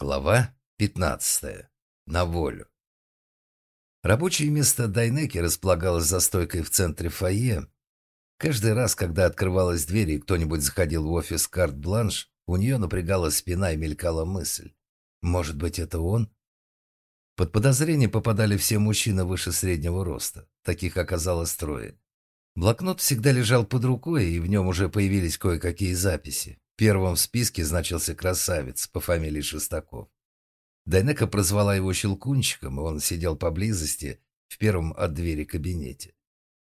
Глава 15. На волю. Рабочее место Дайнеки располагалось за стойкой в центре фойе. Каждый раз, когда открывалась дверь и кто-нибудь заходил в офис карт-бланш, у нее напрягалась спина и мелькала мысль. Может быть, это он? Под подозрение попадали все мужчины выше среднего роста. Таких оказалось трое. Блокнот всегда лежал под рукой, и в нем уже появились кое-какие записи. Первым в списке значился красавец по фамилии Шестаков. Дайнека прозвала его Щелкунчиком, и он сидел поблизости в первом от двери кабинете.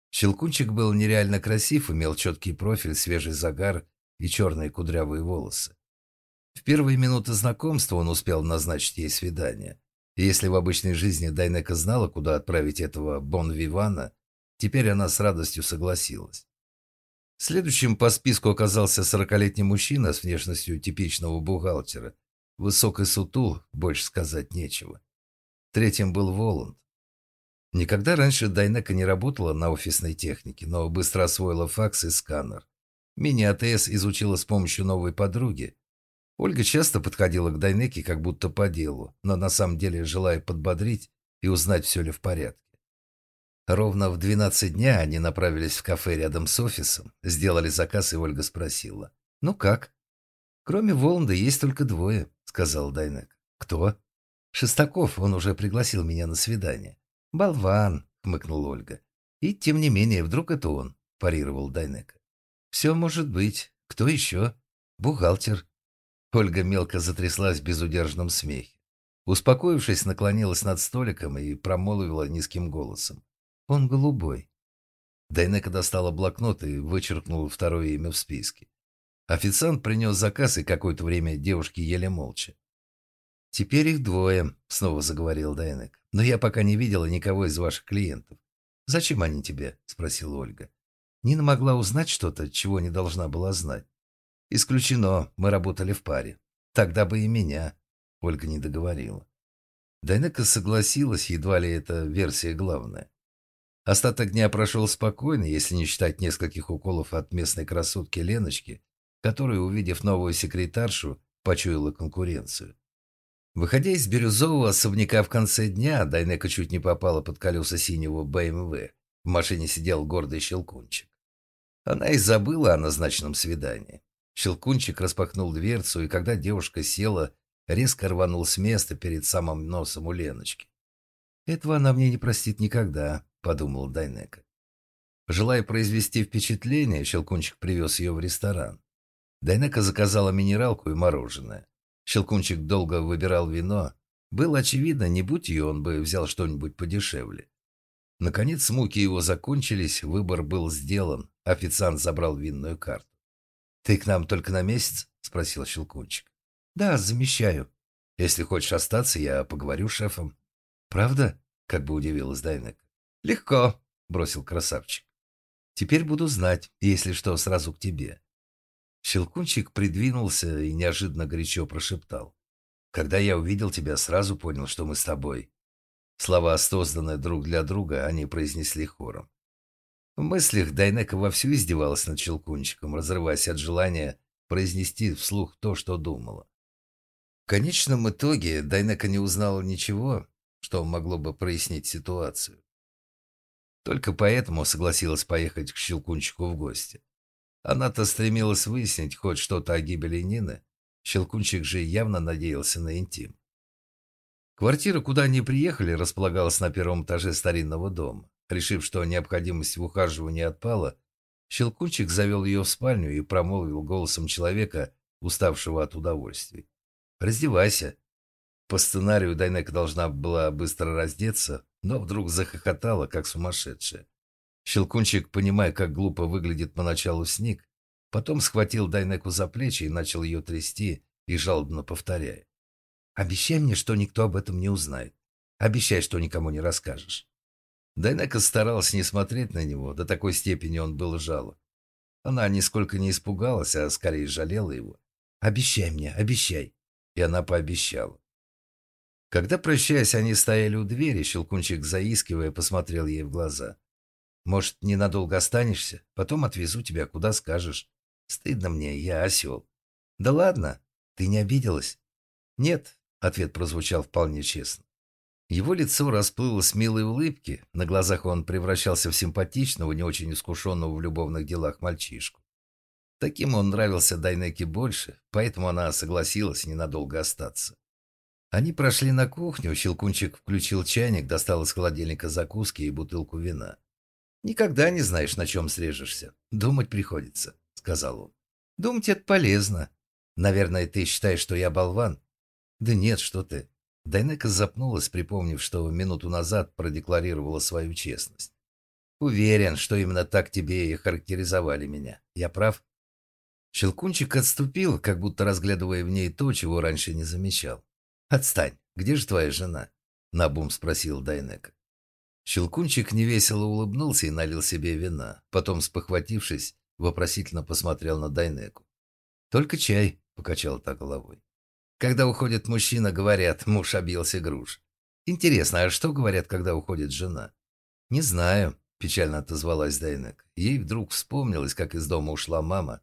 Щелкунчик был нереально красив, имел четкий профиль, свежий загар и черные кудрявые волосы. В первые минуты знакомства он успел назначить ей свидание. И если в обычной жизни Дайнека знала, куда отправить этого Бон-Вивана, теперь она с радостью согласилась. Следующим по списку оказался сорокалетний мужчина с внешностью типичного бухгалтера. Высокий сутул, больше сказать нечего. Третьим был Воланд. Никогда раньше Дайнека не работала на офисной технике, но быстро освоила факс и сканер. Мини-АТС изучила с помощью новой подруги. Ольга часто подходила к Дайнеке как будто по делу, но на самом деле желая подбодрить и узнать, все ли в порядке. Ровно в 12 дня они направились в кафе рядом с офисом, сделали заказ, и Ольга спросила. «Ну как?» «Кроме Воланда есть только двое», — сказал Дайнек. «Кто?» «Шестаков, он уже пригласил меня на свидание». «Болван», — хмыкнул Ольга. «И тем не менее, вдруг это он», — парировал Дайнек. «Все может быть. Кто еще?» «Бухгалтер». Ольга мелко затряслась в безудержном смехе. Успокоившись, наклонилась над столиком и промолвила низким голосом. Он голубой. Дайнека достала блокнот и вычеркнула второе имя в списке. Официант принес заказ, и какое-то время девушки ели молча. «Теперь их двое», — снова заговорил Дайнек. «Но я пока не видела никого из ваших клиентов. Зачем они тебе?» — спросила Ольга. Нина могла узнать что-то, чего не должна была знать. «Исключено, мы работали в паре. Тогда бы и меня», — Ольга не договорила. Дайнека согласилась, едва ли эта версия главная. Остаток дня прошел спокойно, если не считать нескольких уколов от местной красотки Леночки, которая, увидев новую секретаршу, почуяла конкуренцию. Выходя из бирюзового особняка в конце дня, Дайнека чуть не попала под колеса синего БМВ. В машине сидел гордый Щелкунчик. Она и забыла о назначенном свидании. Щелкунчик распахнул дверцу, и когда девушка села, резко рванул с места перед самым носом у Леночки. Этого она мне не простит никогда подумал Дайнека. Желая произвести впечатление, Щелкунчик привез ее в ресторан. Дайнека заказала минералку и мороженое. Щелкунчик долго выбирал вино. Было очевидно, не будь ее, он бы взял что-нибудь подешевле. Наконец муки его закончились, выбор был сделан. Официант забрал винную карту. «Ты к нам только на месяц?» – спросил Щелкунчик. «Да, замещаю. Если хочешь остаться, я поговорю с шефом». «Правда?» – как бы удивилась Дайнека. «Легко», — бросил красавчик. «Теперь буду знать, если что, сразу к тебе». Щелкунчик придвинулся и неожиданно горячо прошептал. «Когда я увидел тебя, сразу понял, что мы с тобой». Слова, созданные друг для друга, они произнесли хором. В мыслях Дайнека вовсю издевалась над Щелкунчиком, разрываясь от желания произнести вслух то, что думала. В конечном итоге Дайнека не узнала ничего, что могло бы прояснить ситуацию. Только поэтому согласилась поехать к Щелкунчику в гости. Она-то стремилась выяснить хоть что-то о гибели Нины. Щелкунчик же явно надеялся на интим. Квартира, куда они приехали, располагалась на первом этаже старинного дома. Решив, что необходимость в ухаживании отпала, Щелкунчик завел ее в спальню и промолвил голосом человека, уставшего от удовольствий. «Раздевайся». По сценарию Дайнека должна была быстро раздеться, но вдруг захохотала, как сумасшедшая. Щелкунчик, понимая, как глупо выглядит поначалу сник, потом схватил Дайнеку за плечи и начал ее трясти и жалобно повторяя. «Обещай мне, что никто об этом не узнает. Обещай, что никому не расскажешь». Дайнека старалась не смотреть на него, до такой степени он был жалок. Она нисколько не испугалась, а скорее жалела его. «Обещай мне, обещай!» И она пообещала. Когда, прощаясь, они стояли у двери, Щелкунчик, заискивая, посмотрел ей в глаза. «Может, ненадолго останешься? Потом отвезу тебя, куда скажешь. Стыдно мне, я осел». «Да ладно, ты не обиделась?» «Нет, Ответ прозвучал вполне честно. Его лицо расплылось милой улыбки, на глазах он превращался в симпатичного, не очень искушенного в любовных делах мальчишку. Таким он нравился Дайнеке больше, поэтому она согласилась ненадолго остаться. Они прошли на кухню, Щелкунчик включил чайник, достал из холодильника закуски и бутылку вина. «Никогда не знаешь, на чем срежешься. Думать приходится», — сказал он. «Думать это полезно. Наверное, ты считаешь, что я болван?» «Да нет, что ты». Дайнека запнулась, припомнив, что минуту назад продекларировала свою честность. «Уверен, что именно так тебе и характеризовали меня. Я прав?» Щелкунчик отступил, как будто разглядывая в ней то, чего раньше не замечал. «Отстань, где же твоя жена?» — набум спросил Дайнека. Щелкунчик невесело улыбнулся и налил себе вина. Потом, спохватившись, вопросительно посмотрел на Дайнеку. «Только чай», — покачал та головой. «Когда уходит мужчина, говорят, муж объелся груш. Интересно, а что говорят, когда уходит жена?» «Не знаю», — печально отозвалась Дайнек. Ей вдруг вспомнилось, как из дома ушла мама.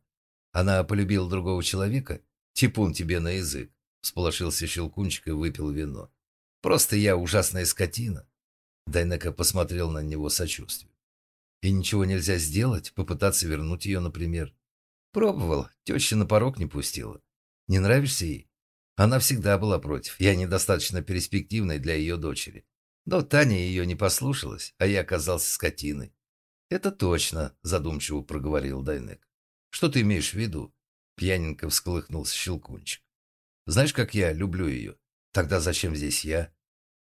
Она полюбила другого человека? Типун тебе на язык. Сполошился Щелкунчик и выпил вино. «Просто я ужасная скотина». Дайнека посмотрел на него сочувствием. «И ничего нельзя сделать? Попытаться вернуть ее, например?» «Пробовал. Теща на порог не пустила. Не нравишься ей?» Она всегда была против. Я недостаточно перспективной для ее дочери. Но Таня ее не послушалась, а я оказался скотиной. «Это точно», — задумчиво проговорил Дайнек. «Что ты имеешь в виду?» Пьяненько всколыхнулся Щелкунчик. Знаешь, как я люблю ее? Тогда зачем здесь я?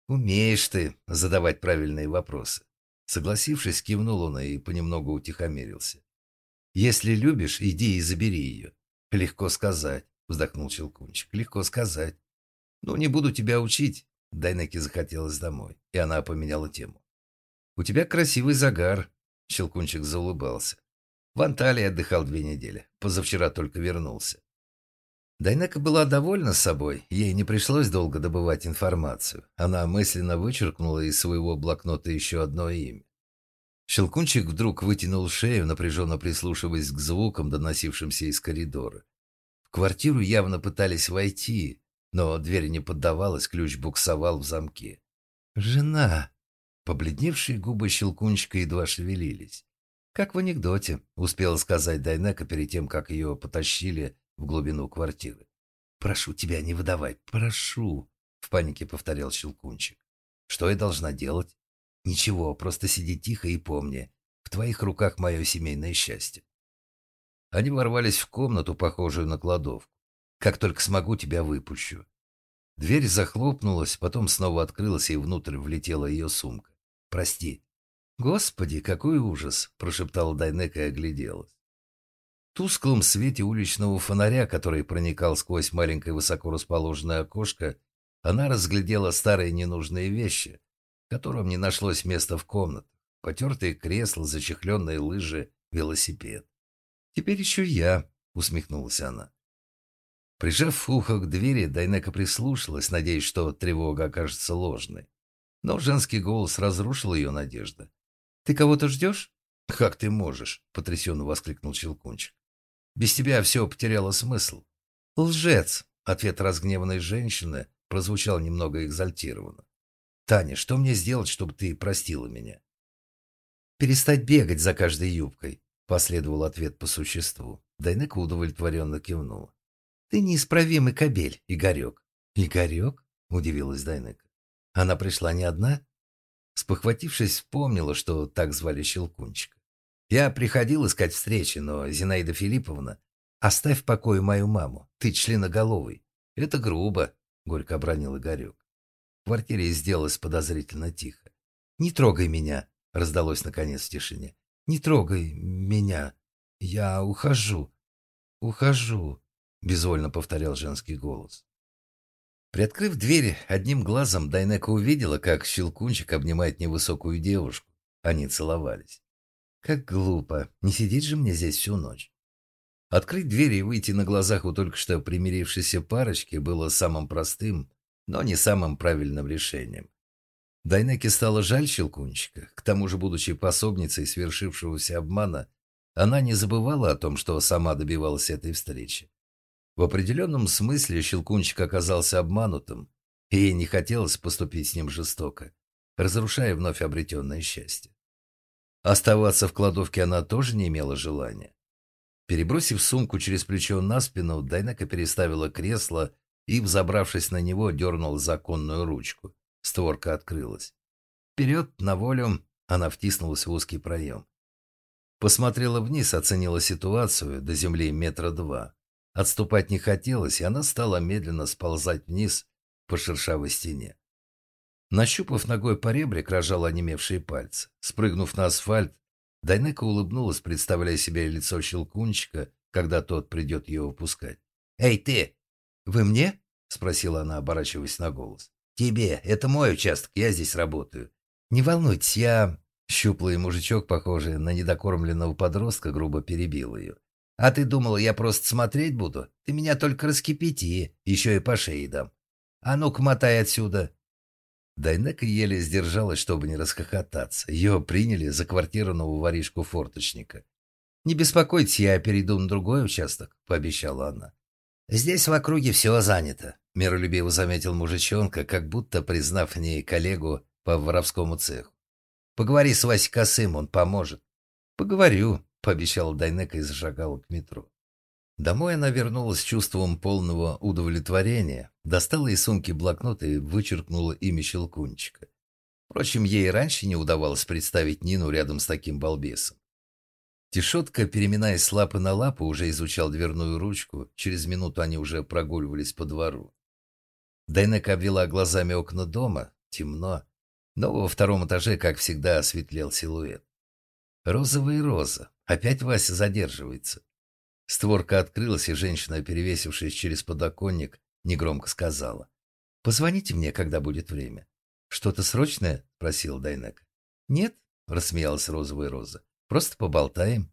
Умеешь ты задавать правильные вопросы. Согласившись, кивнул он и понемногу утихомирился. Если любишь, иди и забери ее. Легко сказать, вздохнул Челкунчик. Легко сказать. Ну, не буду тебя учить. Дайнеке захотелось домой, и она поменяла тему. У тебя красивый загар. Щелкунчик заулыбался. В Анталии отдыхал две недели. Позавчера только вернулся. Дайнека была довольна собой, ей не пришлось долго добывать информацию. Она мысленно вычеркнула из своего блокнота еще одно имя. Щелкунчик вдруг вытянул шею, напряженно прислушиваясь к звукам, доносившимся из коридора. В квартиру явно пытались войти, но дверь не поддавалась, ключ буксовал в замке. «Жена!» Побледневшие губы Щелкунчика едва шевелились. «Как в анекдоте», — успела сказать Дайнека перед тем, как ее потащили в глубину квартиры. «Прошу тебя, не выдавай, прошу!» — в панике повторял Щелкунчик. «Что я должна делать?» «Ничего, просто сиди тихо и помни, в твоих руках мое семейное счастье». Они ворвались в комнату, похожую на кладовку. «Как только смогу, тебя выпущу». Дверь захлопнулась, потом снова открылась, и внутрь влетела ее сумка. «Прости». «Господи, какой ужас!» – прошептала Дайнека и огляделась тусклом свете уличного фонаря, который проникал сквозь маленькое высоко расположенное окошко, она разглядела старые ненужные вещи, которым не нашлось места в комнатах. Потертые кресла, зачехленные лыжи, велосипед. «Теперь еще я», — усмехнулась она. Прижав ухо к двери, Дайнека прислушалась, надеясь, что тревога окажется ложной. Но женский голос разрушил ее надежды. «Ты кого-то ждешь?» «Как ты можешь?» — потрясенно воскликнул Челкунчик. Без тебя все потеряло смысл. Лжец, ответ разгневанной женщины прозвучал немного экзальтированно. Таня, что мне сделать, чтобы ты простила меня? Перестать бегать за каждой юбкой, последовал ответ по существу. Дайнека удовлетворенно кивнула. Ты неисправимый кобель, Игорек. Игорек? Удивилась Дайнека. Она пришла не одна? Спохватившись, вспомнила, что так звали Щелкунчика. Я приходил искать встречи, но Зинаида Филипповна... Оставь в покое мою маму, ты членоголовый. Это грубо, горько обронил Игорек. В квартире сделалось подозрительно тихо. «Не трогай меня!» — раздалось наконец в тишине. «Не трогай меня! Я ухожу! Ухожу!» — безвольно повторял женский голос. Приоткрыв дверь, одним глазом Дайнека увидела, как Щелкунчик обнимает невысокую девушку. Они целовались. Как глупо. Не сидеть же мне здесь всю ночь. Открыть дверь и выйти на глазах у только что примирившейся парочки было самым простым, но не самым правильным решением. Дайнеке стало жаль Щелкунчика. К тому же, будучи пособницей свершившегося обмана, она не забывала о том, что сама добивалась этой встречи. В определенном смысле Щелкунчик оказался обманутым, и ей не хотелось поступить с ним жестоко, разрушая вновь обретенное счастье. Оставаться в кладовке она тоже не имела желания. Перебросив сумку через плечо на спину, Дайнека переставила кресло и, взобравшись на него, дернула законную ручку. Створка открылась. Вперед, на волю, она втиснулась в узкий проем. Посмотрела вниз, оценила ситуацию, до земли метра два. Отступать не хотелось, и она стала медленно сползать вниз по шершавой стене. Нащупав ногой по ребрик, рожал онемевшие пальцы. Спрыгнув на асфальт, Дайнека улыбнулась, представляя себе лицо щелкунчика, когда тот придет ее выпускать. «Эй, ты! Вы мне?» — спросила она, оборачиваясь на голос. «Тебе. Это мой участок, я здесь работаю. Не волнуйтесь, я...» Щуплый мужичок, похожий на недокормленного подростка, грубо перебил ее. «А ты думала, я просто смотреть буду? Ты меня только раскипяти, еще и по шее дам. А ну-ка, мотай отсюда!» Дайнека еле сдержалась, чтобы не расхохотаться. Ее приняли за квартирного воришку-форточника. «Не беспокойтесь, я перейду на другой участок», — пообещала она. «Здесь в округе все занято», — миролюбиво заметил мужичонка, как будто признав в ней коллегу по воровскому цеху. «Поговори с Васей Косым, он поможет». «Поговорю», — пообещала Дайнека и зашагала к метро. Домой она вернулась с чувством полного удовлетворения, достала из сумки блокнот и вычеркнула имя Щелкунчика. Впрочем, ей раньше не удавалось представить Нину рядом с таким балбесом. Тишотка, переминаясь с лапы на лапу, уже изучал дверную ручку. Через минуту они уже прогуливались по двору. Дайнека обвела глазами окна дома. Темно. Но во втором этаже, как всегда, осветлел силуэт. Розовая роза. Опять Вася задерживается. Створка открылась, и женщина, перевесившись через подоконник, негромко сказала. «Позвоните мне, когда будет время». «Что-то срочное?» – просил Дайнек. «Нет», – рассмеялась розовая роза. «Просто поболтаем».